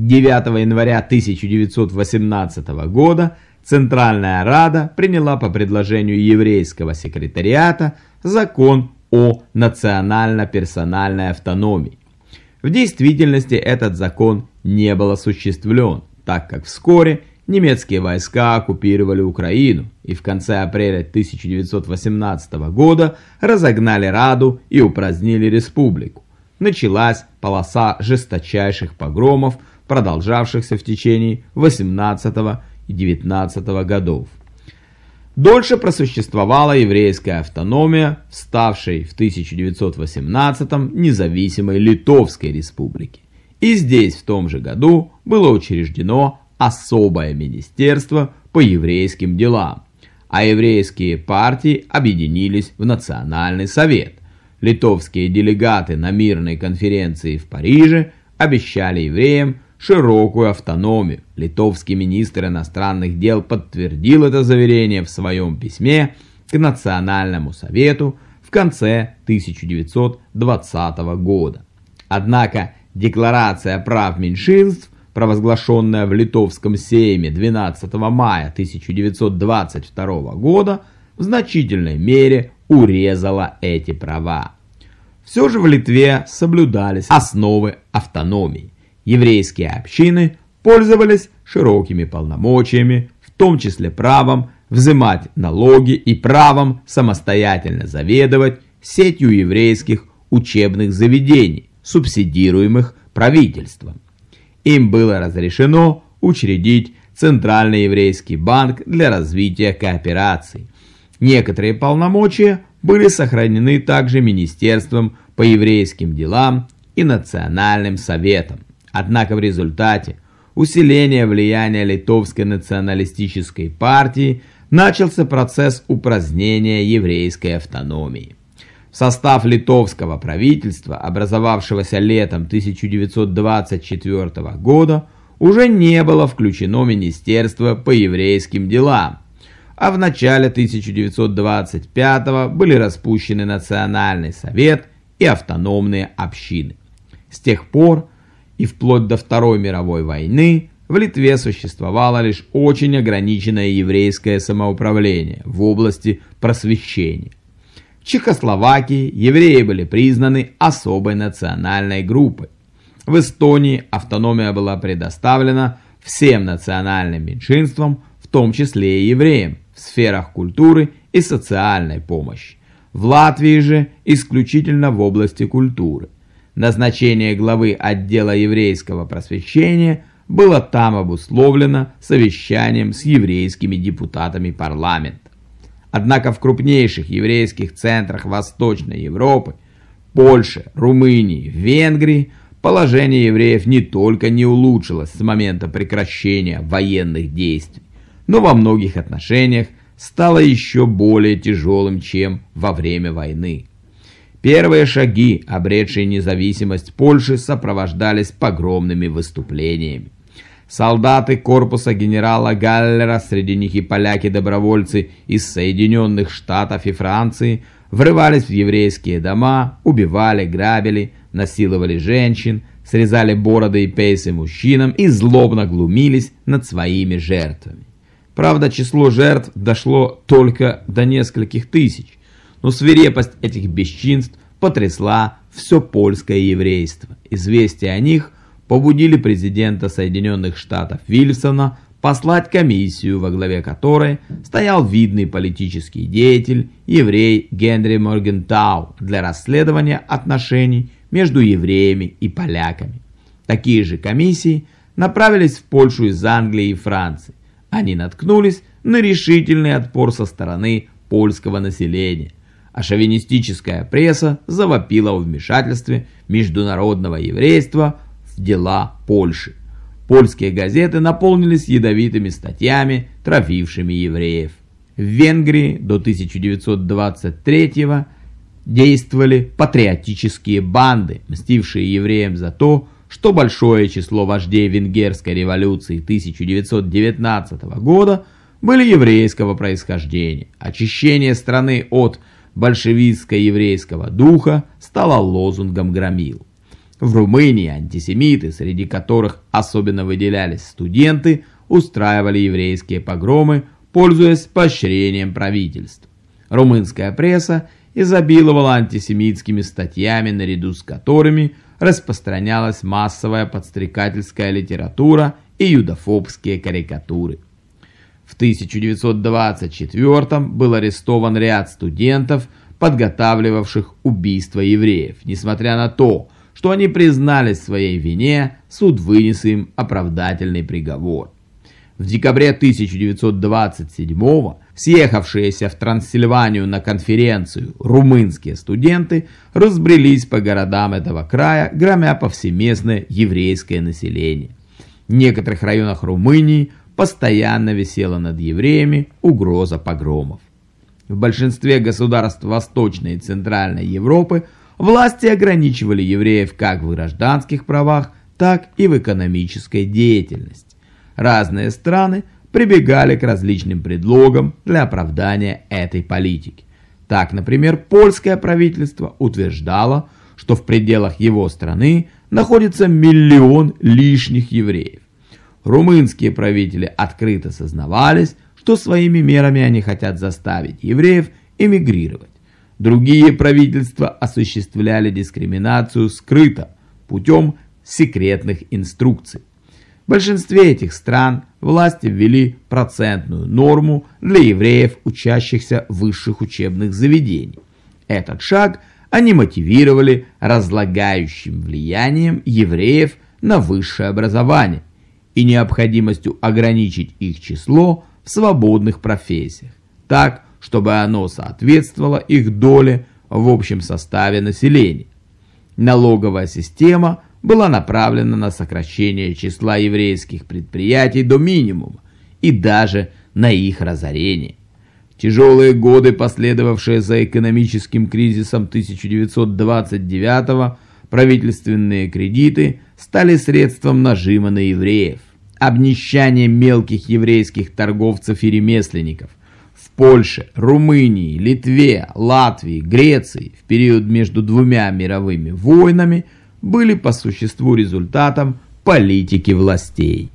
9 января 1918 года Центральная Рада приняла по предложению еврейского секретариата закон о национально-персональной автономии. В действительности этот закон не был осуществлен, так как вскоре немецкие войска оккупировали Украину и в конце апреля 1918 года разогнали Раду и упразднили республику. Началась полоса жесточайших погромов, продолжавшихся в течение 18 и 19 годов. Дольше просуществовала еврейская автономия, ставшей в 1918 независимой Литовской республике. И здесь в том же году было учреждено особое министерство по еврейским делам, а еврейские партии объединились в Национальный совет. Литовские делегаты на мирной конференции в Париже обещали евреям широкую автономию. Литовский министр иностранных дел подтвердил это заверение в своем письме к Национальному совету в конце 1920 года. Однако Декларация прав меньшинств, провозглашенная в Литовском сейме 12 мая 1922 года, в значительной мере урезала эти права. Все же в Литве соблюдались основы автономии еврейские общины пользовались широкими полномочиями, в том числе правом взимать налоги и правом самостоятельно заведовать сетью еврейских учебных заведений, субсидируемых правительством. Им было разрешено учредить Центральный еврейский банк для развития кооперации. Некоторые полномочия были сохранены также Министерством по еврейским делам и Национальным советом. Однако в результате усиления влияния литовской националистической партии начался процесс упразднения еврейской автономии. В состав литовского правительства, образовавшегося летом 1924 года, уже не было включено Министерство по еврейским делам, а в начале 1925 были распущены Национальный совет и автономные общины. С тех пор и вплоть до Второй мировой войны в Литве существовало лишь очень ограниченное еврейское самоуправление в области просвещения. В Чехословакии евреи были признаны особой национальной группой. В Эстонии автономия была предоставлена всем национальным меньшинствам, в том числе и евреям, в сферах культуры и социальной помощи. В Латвии же исключительно в области культуры. Назначение главы отдела еврейского просвещения было там обусловлено совещанием с еврейскими депутатами парламента. Однако в крупнейших еврейских центрах Восточной Европы, Польше, Румынии, Венгрии, положение евреев не только не улучшилось с момента прекращения военных действий, но во многих отношениях стало еще более тяжелым, чем во время войны. Первые шаги, обретшие независимость Польши, сопровождались погромными выступлениями. Солдаты корпуса генерала Галлера, среди них и поляки-добровольцы из Соединенных Штатов и Франции, врывались в еврейские дома, убивали, грабили, насиловали женщин, срезали бороды и пейсы мужчинам и злобно глумились над своими жертвами. Правда, число жертв дошло только до нескольких тысяч, но свирепость этих бесчинств потрясла все польское еврейство. Известия о них побудили президента Соединенных Штатов Вильсона послать комиссию, во главе которой стоял видный политический деятель, еврей Генри Моргентау, для расследования отношений между евреями и поляками. Такие же комиссии направились в Польшу из Англии и Франции. Они наткнулись на решительный отпор со стороны польского населения а шовинистическая пресса завопила о вмешательстве международного еврейства в дела Польши. Польские газеты наполнились ядовитыми статьями, травившими евреев. В Венгрии до 1923 действовали патриотические банды, мстившие евреям за то, что большое число вождей венгерской революции 1919 года были еврейского происхождения. Очищение страны от большевистско-еврейского духа стала лозунгом громил. В Румынии антисемиты, среди которых особенно выделялись студенты, устраивали еврейские погромы, пользуясь поощрением правительства. Румынская пресса изобиловала антисемитскими статьями, наряду с которыми распространялась массовая подстрекательская литература и юдофобские карикатуры. В 1924 был арестован ряд студентов, подготавливавших убийство евреев. Несмотря на то, что они признались в своей вине, суд вынес им оправдательный приговор. В декабре 1927 съехавшиеся в Трансильванию на конференцию румынские студенты разбрелись по городам этого края, громя повсеместное еврейское население. В некоторых районах Румынии постоянно висела над евреями угроза погромов. В большинстве государств Восточной и Центральной Европы власти ограничивали евреев как в гражданских правах, так и в экономической деятельности разные страны прибегали к различным предлогам для оправдания этой политики. Так, например, польское правительство утверждало, что в пределах его страны находится миллион лишних евреев. Румынские правители открыто сознавались, что своими мерами они хотят заставить евреев эмигрировать. Другие правительства осуществляли дискриминацию скрыто, путем секретных инструкций. В большинстве этих стран власти ввели процентную норму для евреев, учащихся высших учебных заведений. Этот шаг они мотивировали разлагающим влиянием евреев на высшее образование и необходимостью ограничить их число в свободных профессиях, так, чтобы оно соответствовало их доле в общем составе населения. Налоговая система – была направлена на сокращение числа еврейских предприятий до минимума и даже на их разорение. Тяжелые годы, последовавшие за экономическим кризисом 1929 правительственные кредиты стали средством нажима на евреев. Обнищание мелких еврейских торговцев и ремесленников в Польше, Румынии, Литве, Латвии, Греции в период между двумя мировыми войнами – были по существу результатом политики властей.